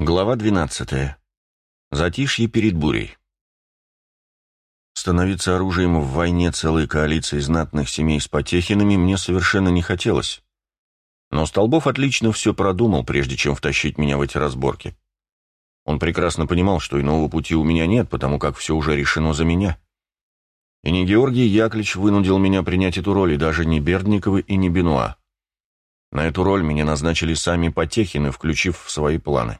Глава 12. Затишье перед бурей. Становиться оружием в войне целой коалиции знатных семей с Потехинами мне совершенно не хотелось. Но Столбов отлично все продумал, прежде чем втащить меня в эти разборки. Он прекрасно понимал, что иного пути у меня нет, потому как все уже решено за меня. И не Георгий Яковлевич вынудил меня принять эту роль, и даже не Бердниковы и не Бенуа. На эту роль меня назначили сами Потехины, включив в свои планы.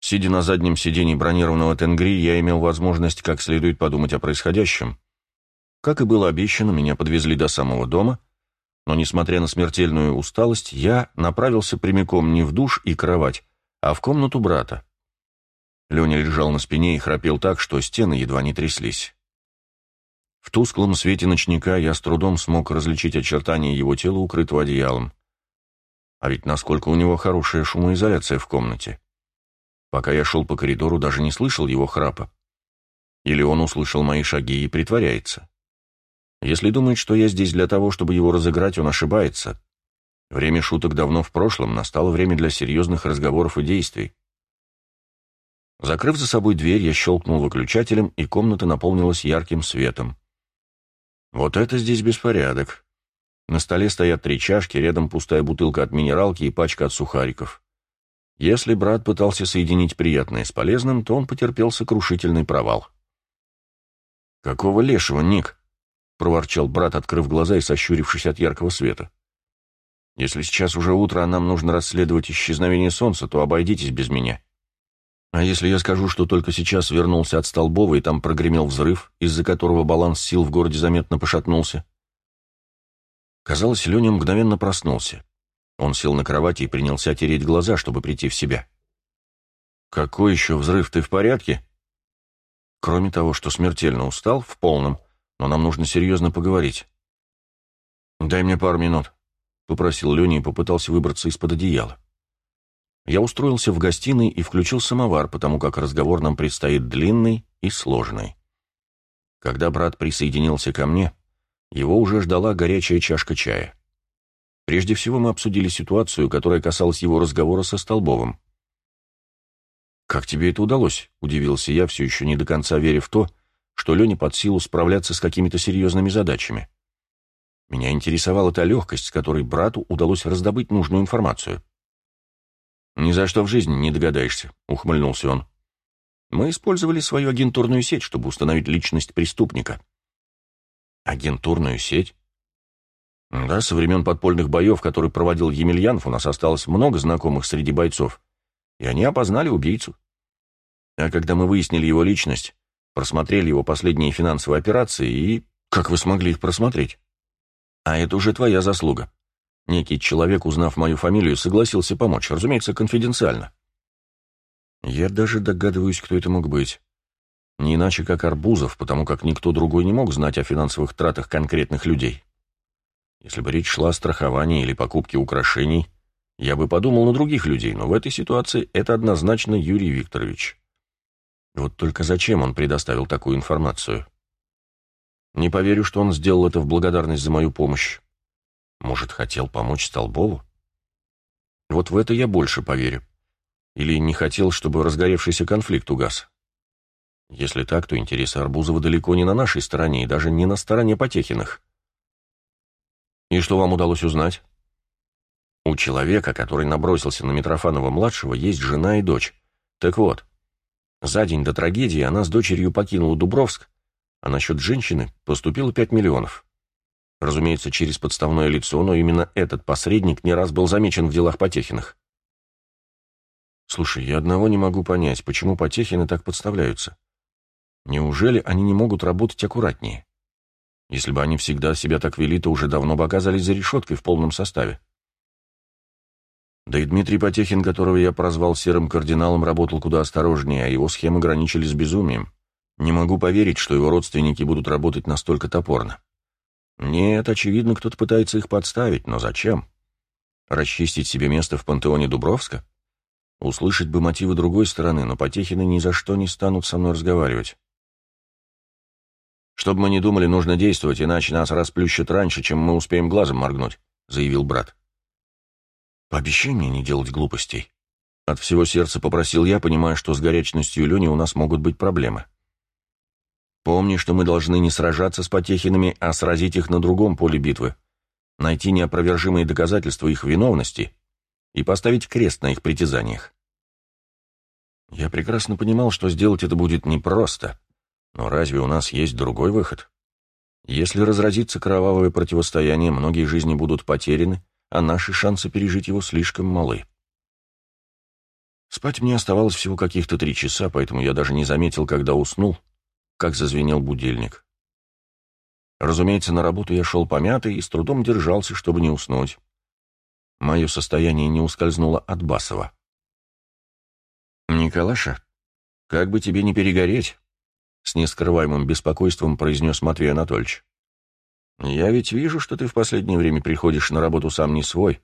Сидя на заднем сиденье бронированного Тенгри, я имел возможность как следует подумать о происходящем. Как и было обещано, меня подвезли до самого дома, но, несмотря на смертельную усталость, я направился прямиком не в душ и кровать, а в комнату брата. Леня лежал на спине и храпел так, что стены едва не тряслись. В тусклом свете ночника я с трудом смог различить очертания его тела, укрытого одеялом. А ведь насколько у него хорошая шумоизоляция в комнате. Пока я шел по коридору, даже не слышал его храпа. Или он услышал мои шаги и притворяется. Если думает, что я здесь для того, чтобы его разыграть, он ошибается. Время шуток давно в прошлом, настало время для серьезных разговоров и действий. Закрыв за собой дверь, я щелкнул выключателем, и комната наполнилась ярким светом. Вот это здесь беспорядок. На столе стоят три чашки, рядом пустая бутылка от минералки и пачка от сухариков. Если брат пытался соединить приятное с полезным, то он потерпел сокрушительный провал. «Какого лешего, Ник?» — проворчал брат, открыв глаза и сощурившись от яркого света. «Если сейчас уже утро, а нам нужно расследовать исчезновение солнца, то обойдитесь без меня. А если я скажу, что только сейчас вернулся от Столбова и там прогремел взрыв, из-за которого баланс сил в городе заметно пошатнулся?» Казалось, Леня мгновенно проснулся. Он сел на кровати и принялся тереть глаза, чтобы прийти в себя. «Какой еще взрыв? Ты в порядке?» «Кроме того, что смертельно устал, в полном, но нам нужно серьезно поговорить». «Дай мне пару минут», — попросил Леня и попытался выбраться из-под одеяла. Я устроился в гостиной и включил самовар, потому как разговор нам предстоит длинный и сложный. Когда брат присоединился ко мне, его уже ждала горячая чашка чая. Прежде всего мы обсудили ситуацию, которая касалась его разговора со Столбовым. «Как тебе это удалось?» – удивился я, все еще не до конца веря в то, что Лене под силу справляться с какими-то серьезными задачами. Меня интересовала та легкость, с которой брату удалось раздобыть нужную информацию. «Ни за что в жизни не догадаешься», — ухмыльнулся он. «Мы использовали свою агентурную сеть, чтобы установить личность преступника». «Агентурную сеть?» Да, со времен подпольных боев, которые проводил Емельянов, у нас осталось много знакомых среди бойцов, и они опознали убийцу. А когда мы выяснили его личность, просмотрели его последние финансовые операции и... Как вы смогли их просмотреть? А это уже твоя заслуга. Некий человек, узнав мою фамилию, согласился помочь, разумеется, конфиденциально. Я даже догадываюсь, кто это мог быть. Не иначе, как Арбузов, потому как никто другой не мог знать о финансовых тратах конкретных людей. Если бы речь шла о страховании или покупке украшений, я бы подумал на других людей, но в этой ситуации это однозначно Юрий Викторович. Вот только зачем он предоставил такую информацию? Не поверю, что он сделал это в благодарность за мою помощь. Может, хотел помочь Столбову? Вот в это я больше поверю. Или не хотел, чтобы разгоревшийся конфликт угас. Если так, то интересы Арбузова далеко не на нашей стороне и даже не на стороне Потехиных. И что вам удалось узнать? У человека, который набросился на Митрофанова-младшего, есть жена и дочь. Так вот, за день до трагедии она с дочерью покинула Дубровск, а насчет женщины поступило 5 миллионов. Разумеется, через подставное лицо, но именно этот посредник не раз был замечен в делах Потехиных. Слушай, я одного не могу понять, почему Потехины так подставляются. Неужели они не могут работать аккуратнее? Если бы они всегда себя так вели, то уже давно бы оказались за решеткой в полном составе. Да и Дмитрий Потехин, которого я прозвал серым кардиналом, работал куда осторожнее, а его схемы граничили с безумием. Не могу поверить, что его родственники будут работать настолько топорно. Нет, очевидно, кто-то пытается их подставить, но зачем? Расчистить себе место в пантеоне Дубровска? Услышать бы мотивы другой стороны, но Потехины ни за что не станут со мной разговаривать. «Чтобы мы не думали, нужно действовать, иначе нас расплющат раньше, чем мы успеем глазом моргнуть», — заявил брат. «Пообещай мне не делать глупостей», — От всего сердца попросил я, понимая, что с горячностью Лени у нас могут быть проблемы. Помни, что мы должны не сражаться с Потехинами, а сразить их на другом поле битвы, найти неопровержимые доказательства их виновности и поставить крест на их притязаниях. Я прекрасно понимал, что сделать это будет непросто, но разве у нас есть другой выход? Если разразится кровавое противостояние, многие жизни будут потеряны, а наши шансы пережить его слишком малы. Спать мне оставалось всего каких-то три часа, поэтому я даже не заметил, когда уснул, как зазвенел будильник. Разумеется, на работу я шел помятый и с трудом держался, чтобы не уснуть. Мое состояние не ускользнуло от Басова. «Николаша, как бы тебе не перегореть?» С нескрываемым беспокойством произнес Матвей Анатольевич. «Я ведь вижу, что ты в последнее время приходишь на работу сам не свой,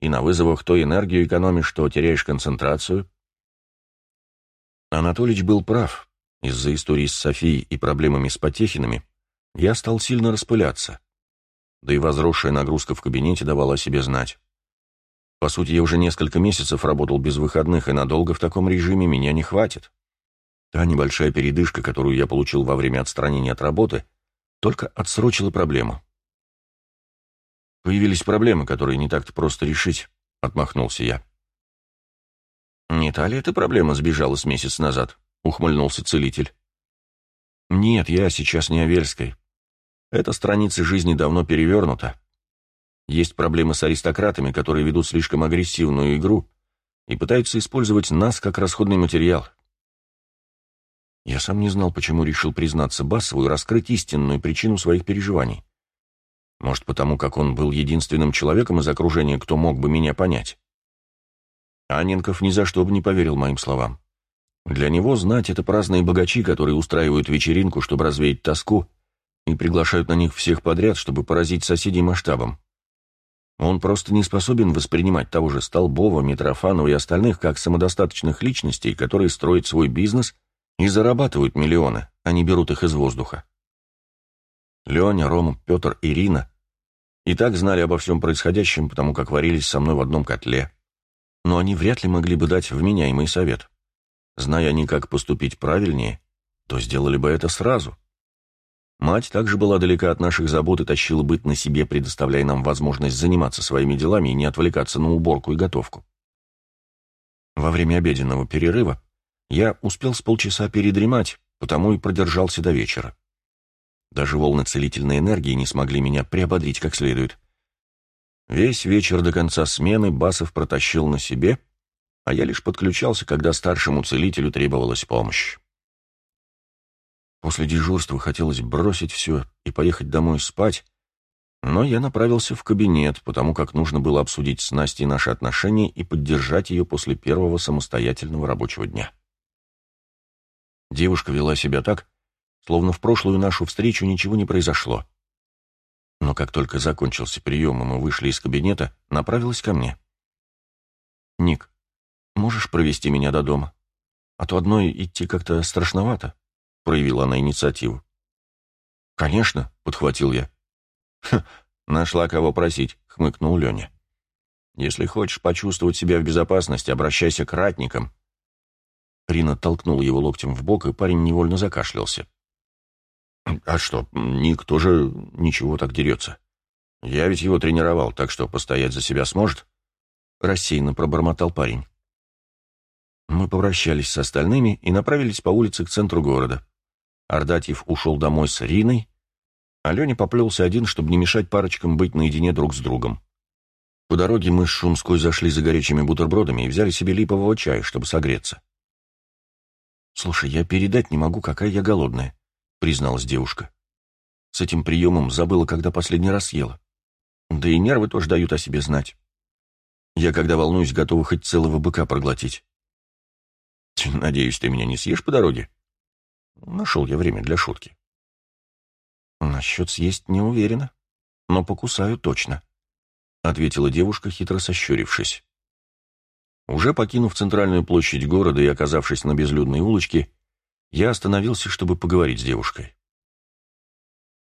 и на вызовах то энергию экономишь, то теряешь концентрацию». Анатольевич был прав. Из-за истории с Софией и проблемами с Потехинами я стал сильно распыляться. Да и возросшая нагрузка в кабинете давала о себе знать. По сути, я уже несколько месяцев работал без выходных, и надолго в таком режиме меня не хватит. Та небольшая передышка, которую я получил во время отстранения от работы, только отсрочила проблему. Появились проблемы, которые не так-то просто решить, — отмахнулся я. «Не та ли эта проблема сбежала с месяц назад?» — ухмыльнулся целитель. «Нет, я сейчас не о Вельской. Эта страница жизни давно перевернута. Есть проблемы с аристократами, которые ведут слишком агрессивную игру и пытаются использовать нас как расходный материал. Я сам не знал, почему решил признаться Басову и раскрыть истинную причину своих переживаний. Может, потому как он был единственным человеком из окружения, кто мог бы меня понять. Анненков ни за что бы не поверил моим словам. Для него знать — это праздные богачи, которые устраивают вечеринку, чтобы развеять тоску, и приглашают на них всех подряд, чтобы поразить соседей масштабом. Он просто не способен воспринимать того же Столбова, Митрофанова и остальных как самодостаточных личностей, которые строят свой бизнес и зарабатывают миллионы, не берут их из воздуха. Леня, Рома, Петр, Ирина и так знали обо всем происходящем, потому как варились со мной в одном котле. Но они вряд ли могли бы дать вменяемый совет. Зная они, как поступить правильнее, то сделали бы это сразу. Мать также была далека от наших забот и тащила быт на себе, предоставляя нам возможность заниматься своими делами и не отвлекаться на уборку и готовку. Во время обеденного перерыва я успел с полчаса передремать, потому и продержался до вечера. Даже волны целительной энергии не смогли меня приободрить как следует. Весь вечер до конца смены Басов протащил на себе, а я лишь подключался, когда старшему целителю требовалась помощь. После дежурства хотелось бросить все и поехать домой спать, но я направился в кабинет, потому как нужно было обсудить с Настей наши отношения и поддержать ее после первого самостоятельного рабочего дня. Девушка вела себя так, словно в прошлую нашу встречу ничего не произошло. Но как только закончился прием, и мы вышли из кабинета, направилась ко мне. «Ник, можешь провести меня до дома? А то одной идти как-то страшновато», — проявила она инициативу. «Конечно», — подхватил я. «Ха, нашла кого просить», — хмыкнул Леня. «Если хочешь почувствовать себя в безопасности, обращайся к ратникам, Рина толкнула его локтем в бок, и парень невольно закашлялся. «А что, Ник тоже ничего так дерется. Я ведь его тренировал, так что постоять за себя сможет?» Рассеянно пробормотал парень. Мы попрощались с остальными и направились по улице к центру города. Ардатьев ушел домой с Риной, а Леня поплелся один, чтобы не мешать парочкам быть наедине друг с другом. По дороге мы с Шумской зашли за горячими бутербродами и взяли себе липового чая, чтобы согреться. «Слушай, я передать не могу, какая я голодная», — призналась девушка. С этим приемом забыла, когда последний раз ела. Да и нервы тоже дают о себе знать. Я, когда волнуюсь, готова хоть целого быка проглотить. Надеюсь, ты меня не съешь по дороге? Нашел я время для шутки. Насчет съесть не уверена, но покусаю точно, — ответила девушка, хитро сощурившись. Уже покинув центральную площадь города и оказавшись на безлюдной улочке, я остановился, чтобы поговорить с девушкой.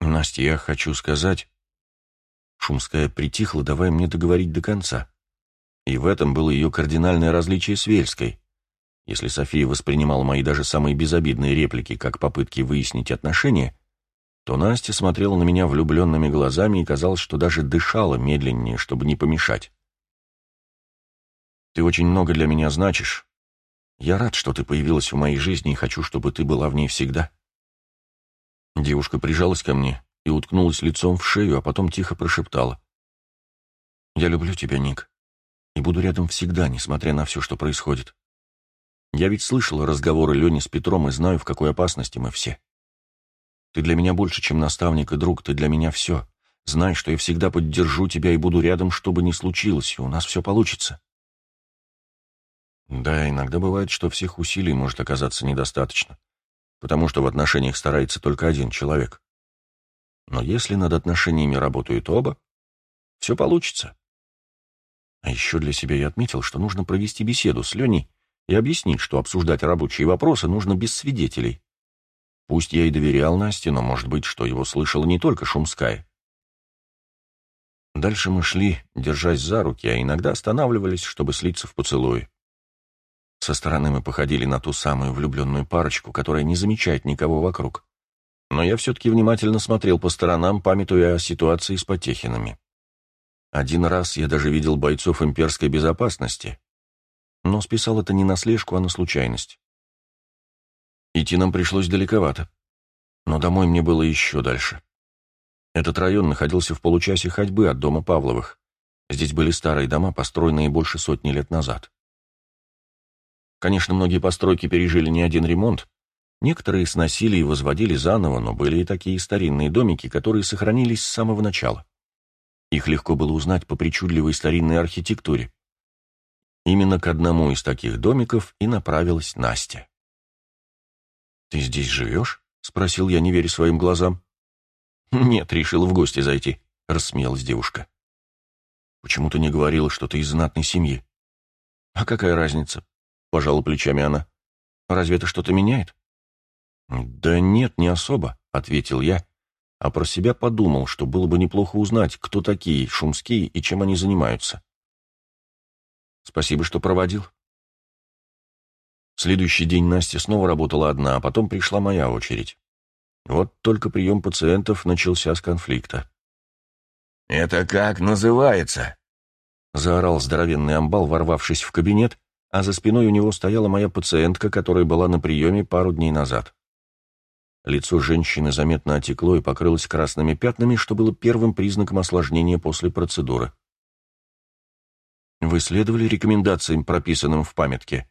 «Настя, я хочу сказать...» Шумская притихла, давая мне договорить до конца. И в этом было ее кардинальное различие с Вельской. Если София воспринимала мои даже самые безобидные реплики как попытки выяснить отношения, то Настя смотрела на меня влюбленными глазами и казалось, что даже дышала медленнее, чтобы не помешать. «Ты очень много для меня значишь. Я рад, что ты появилась в моей жизни и хочу, чтобы ты была в ней всегда». Девушка прижалась ко мне и уткнулась лицом в шею, а потом тихо прошептала. «Я люблю тебя, Ник, и буду рядом всегда, несмотря на все, что происходит. Я ведь слышал разговоры Лени с Петром и знаю, в какой опасности мы все. Ты для меня больше, чем наставник и друг, ты для меня все. Знай, что я всегда поддержу тебя и буду рядом, что бы ни случилось, и у нас все получится». Да, иногда бывает, что всех усилий может оказаться недостаточно потому что в отношениях старается только один человек. Но если над отношениями работают оба, все получится. А еще для себя я отметил, что нужно провести беседу с Леней и объяснить, что обсуждать рабочие вопросы нужно без свидетелей. Пусть я и доверял Насте, но, может быть, что его слышала не только Шумская. Дальше мы шли, держась за руки, а иногда останавливались, чтобы слиться в поцелуи. Со стороны мы походили на ту самую влюбленную парочку, которая не замечает никого вокруг. Но я все-таки внимательно смотрел по сторонам, памятуя о ситуации с Потехинами. Один раз я даже видел бойцов имперской безопасности, но списал это не на слежку, а на случайность. Идти нам пришлось далековато, но домой мне было еще дальше. Этот район находился в получасе ходьбы от дома Павловых. Здесь были старые дома, построенные больше сотни лет назад. Конечно, многие постройки пережили не один ремонт. Некоторые сносили и возводили заново, но были и такие старинные домики, которые сохранились с самого начала. Их легко было узнать по причудливой старинной архитектуре. Именно к одному из таких домиков и направилась Настя. «Ты здесь живешь?» — спросил я, не веря своим глазам. «Нет, решил в гости зайти», — рассмеялась девушка. «Почему ты не говорила, что ты из знатной семьи?» «А какая разница? Пожала плечами она. «Разве это что-то меняет?» «Да нет, не особо», — ответил я, а про себя подумал, что было бы неплохо узнать, кто такие шумские и чем они занимаются. «Спасибо, что проводил». Следующий день Настя снова работала одна, а потом пришла моя очередь. Вот только прием пациентов начался с конфликта. «Это как называется?» — заорал здоровенный амбал, ворвавшись в кабинет а за спиной у него стояла моя пациентка, которая была на приеме пару дней назад. Лицо женщины заметно отекло и покрылось красными пятнами, что было первым признаком осложнения после процедуры. «Вы следовали рекомендациям, прописанным в памятке?»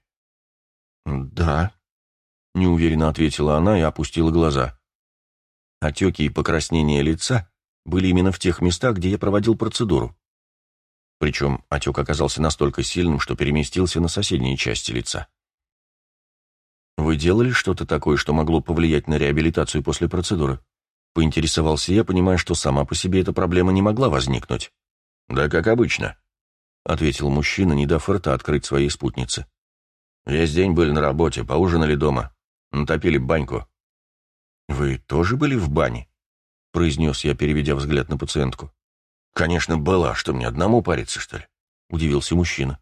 «Да», — неуверенно ответила она и опустила глаза. Отеки и покраснения лица были именно в тех местах, где я проводил процедуру. Причем отек оказался настолько сильным, что переместился на соседние части лица. «Вы делали что-то такое, что могло повлиять на реабилитацию после процедуры?» Поинтересовался я, понимая, что сама по себе эта проблема не могла возникнуть. «Да как обычно», — ответил мужчина, не дав рта открыть своей спутнице. «Весь день были на работе, поужинали дома, натопили баньку». «Вы тоже были в бане?» — произнес я, переведя взгляд на пациентку. «Конечно, была. Что, мне одному париться, что ли?» — удивился мужчина.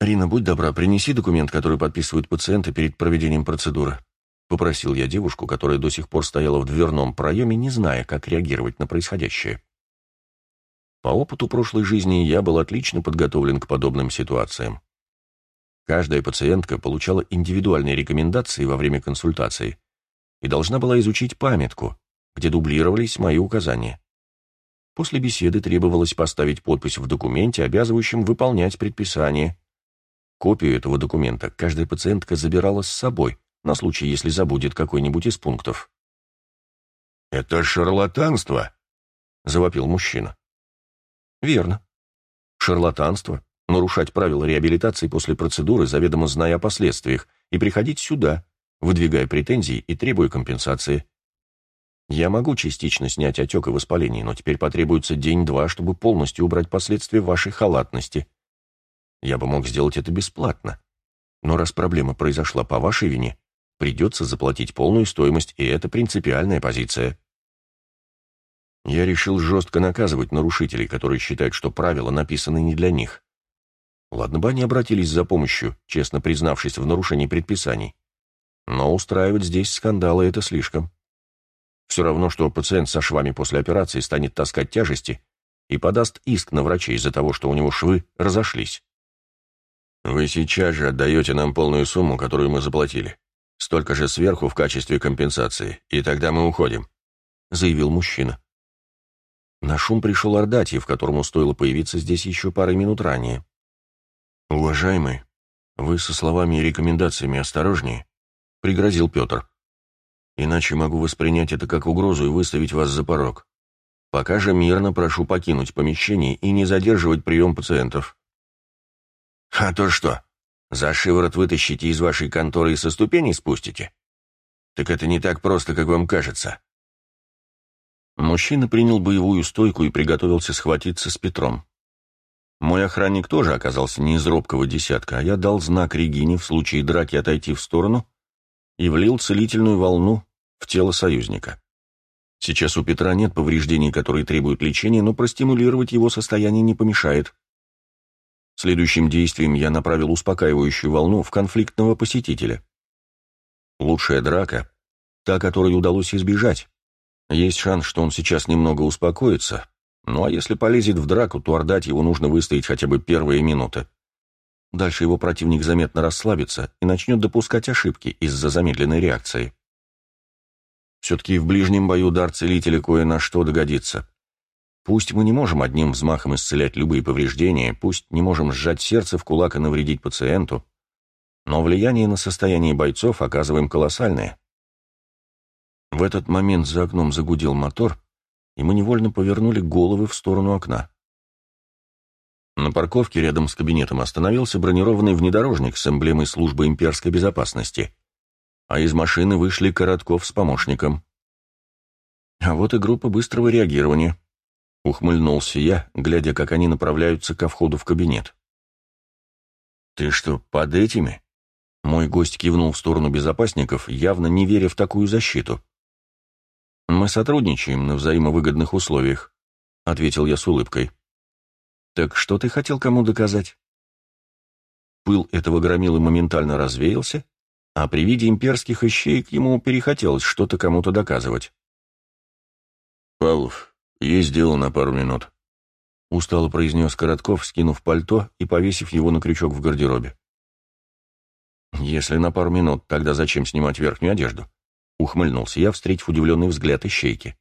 «Рина, будь добра, принеси документ, который подписывают пациенты перед проведением процедуры», — попросил я девушку, которая до сих пор стояла в дверном проеме, не зная, как реагировать на происходящее. По опыту прошлой жизни я был отлично подготовлен к подобным ситуациям. Каждая пациентка получала индивидуальные рекомендации во время консультации и должна была изучить памятку, где дублировались мои указания. После беседы требовалось поставить подпись в документе, обязывающем выполнять предписание. Копию этого документа каждая пациентка забирала с собой, на случай, если забудет какой-нибудь из пунктов. «Это шарлатанство!» — завопил мужчина. «Верно. Шарлатанство — нарушать правила реабилитации после процедуры, заведомо зная о последствиях, и приходить сюда, выдвигая претензии и требуя компенсации. Я могу частично снять отек и воспаление, но теперь потребуется день-два, чтобы полностью убрать последствия вашей халатности. Я бы мог сделать это бесплатно. Но раз проблема произошла по вашей вине, придется заплатить полную стоимость, и это принципиальная позиция. Я решил жестко наказывать нарушителей, которые считают, что правила написаны не для них. Ладно бы они обратились за помощью, честно признавшись в нарушении предписаний. Но устраивать здесь скандалы — это слишком. Все равно, что пациент со швами после операции станет таскать тяжести и подаст иск на врачей из-за того, что у него швы разошлись. «Вы сейчас же отдаете нам полную сумму, которую мы заплатили. Столько же сверху в качестве компенсации, и тогда мы уходим», — заявил мужчина. На шум пришел Ордатьев, которому стоило появиться здесь еще пару минут ранее. «Уважаемый, вы со словами и рекомендациями осторожнее», — пригрозил Петр. «Иначе могу воспринять это как угрозу и выставить вас за порог. Пока же мирно прошу покинуть помещение и не задерживать прием пациентов». «А то что, за шиворот вытащите из вашей конторы и со ступеней спустите? Так это не так просто, как вам кажется». Мужчина принял боевую стойку и приготовился схватиться с Петром. Мой охранник тоже оказался не из робкого десятка, а я дал знак Регине в случае драки отойти в сторону и влил целительную волну в тело союзника. Сейчас у Петра нет повреждений, которые требуют лечения, но простимулировать его состояние не помешает. Следующим действием я направил успокаивающую волну в конфликтного посетителя. Лучшая драка — та, которой удалось избежать. Есть шанс, что он сейчас немного успокоится, ну а если полезет в драку, то ордать его нужно выстоять хотя бы первые минуты. Дальше его противник заметно расслабится и начнет допускать ошибки из-за замедленной реакции. Все-таки в ближнем бою дар целителя кое на что догодится. Пусть мы не можем одним взмахом исцелять любые повреждения, пусть не можем сжать сердце в кулак и навредить пациенту, но влияние на состояние бойцов оказываем колоссальное. В этот момент за окном загудел мотор, и мы невольно повернули головы в сторону окна. На парковке рядом с кабинетом остановился бронированный внедорожник с эмблемой службы имперской безопасности, а из машины вышли Коротков с помощником. А вот и группа быстрого реагирования. Ухмыльнулся я, глядя, как они направляются ко входу в кабинет. «Ты что, под этими?» Мой гость кивнул в сторону безопасников, явно не веря в такую защиту. «Мы сотрудничаем на взаимовыгодных условиях», — ответил я с улыбкой. «Так что ты хотел кому доказать?» Пыл этого громилы моментально развеялся, а при виде имперских ищеек ему перехотелось что-то кому-то доказывать. «Павлов, есть дело на пару минут», — устало произнес Коротков, скинув пальто и повесив его на крючок в гардеробе. «Если на пару минут, тогда зачем снимать верхнюю одежду?» Ухмыльнулся я, встретив удивленный взгляд ищейки.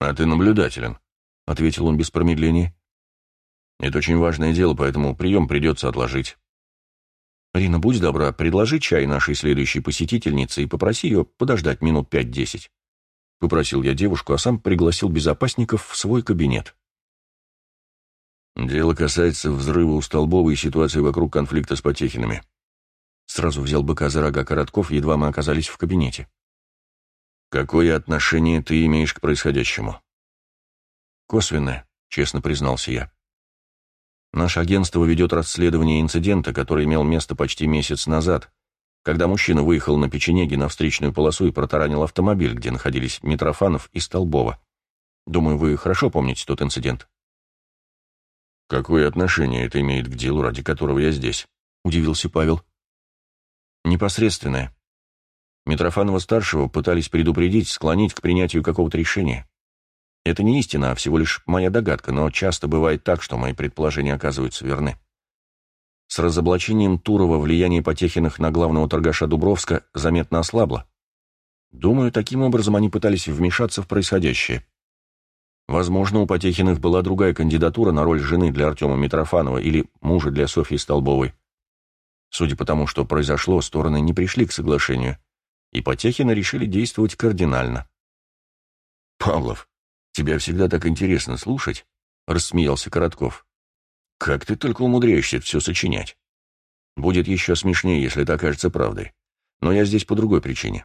«А ты наблюдателен», — ответил он без промедления. «Это очень важное дело, поэтому прием придется отложить». «Рина, будь добра, предложи чай нашей следующей посетительнице и попроси ее подождать минут пять-десять». Попросил я девушку, а сам пригласил безопасников в свой кабинет. «Дело касается взрыва у Столбова и ситуации вокруг конфликта с Потехинами». Сразу взял быка за рога Коротков, едва мы оказались в кабинете. «Какое отношение ты имеешь к происходящему?» «Косвенное», — честно признался я. «Наше агентство ведет расследование инцидента, который имел место почти месяц назад, когда мужчина выехал на печенеге на встречную полосу и протаранил автомобиль, где находились Митрофанов и Столбова. Думаю, вы хорошо помните тот инцидент». «Какое отношение это имеет к делу, ради которого я здесь?» — удивился Павел. «Непосредственное. Митрофанова-старшего пытались предупредить, склонить к принятию какого-то решения. Это не истина, а всего лишь моя догадка, но часто бывает так, что мои предположения оказываются верны. С разоблачением Турова влияние Потехиных на главного торгаша Дубровска заметно ослабло. Думаю, таким образом они пытались вмешаться в происходящее. Возможно, у Потехиных была другая кандидатура на роль жены для Артема Митрофанова или мужа для Софьи Столбовой. Судя по тому, что произошло, стороны не пришли к соглашению – и Потехина решили действовать кардинально. «Павлов, тебя всегда так интересно слушать», — рассмеялся Коротков. «Как ты только умудряешься все сочинять? Будет еще смешнее, если это окажется правдой. Но я здесь по другой причине.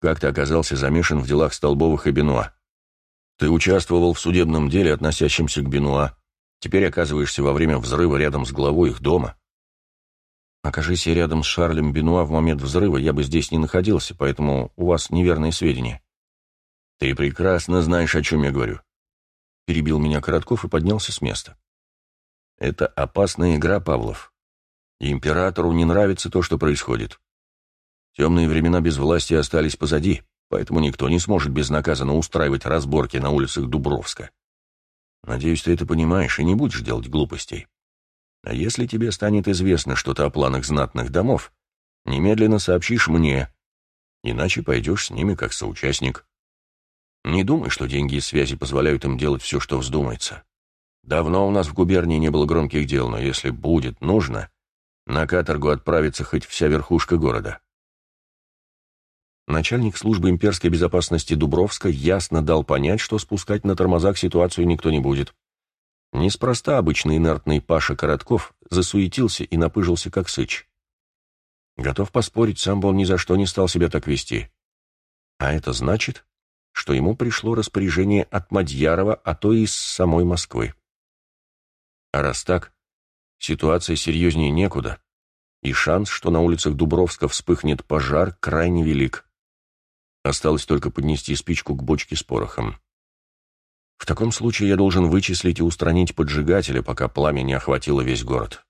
Как ты оказался замешан в делах Столбовых и Бенуа? Ты участвовал в судебном деле, относящемся к Бенуа. Теперь оказываешься во время взрыва рядом с главой их дома. Окажись я рядом с Шарлем Бенуа в момент взрыва, я бы здесь не находился, поэтому у вас неверные сведения. Ты прекрасно знаешь, о чем я говорю. Перебил меня Коротков и поднялся с места. Это опасная игра, Павлов. Императору не нравится то, что происходит. Темные времена без власти остались позади, поэтому никто не сможет безнаказанно устраивать разборки на улицах Дубровска. Надеюсь, ты это понимаешь и не будешь делать глупостей. А если тебе станет известно что-то о планах знатных домов, немедленно сообщишь мне, иначе пойдешь с ними как соучастник. Не думай, что деньги и связи позволяют им делать все, что вздумается. Давно у нас в губернии не было громких дел, но если будет нужно, на каторгу отправится хоть вся верхушка города. Начальник службы имперской безопасности Дубровска ясно дал понять, что спускать на тормозах ситуацию никто не будет. Неспроста обычный инертный Паша Коротков засуетился и напыжился, как сыч. Готов поспорить, сам бы он ни за что не стал себя так вести. А это значит, что ему пришло распоряжение от Мадьярова, а то и из самой Москвы. А раз так, ситуация серьезнее некуда, и шанс, что на улицах Дубровска вспыхнет пожар, крайне велик. Осталось только поднести спичку к бочке с порохом. В таком случае я должен вычислить и устранить поджигателя, пока пламя не охватило весь город.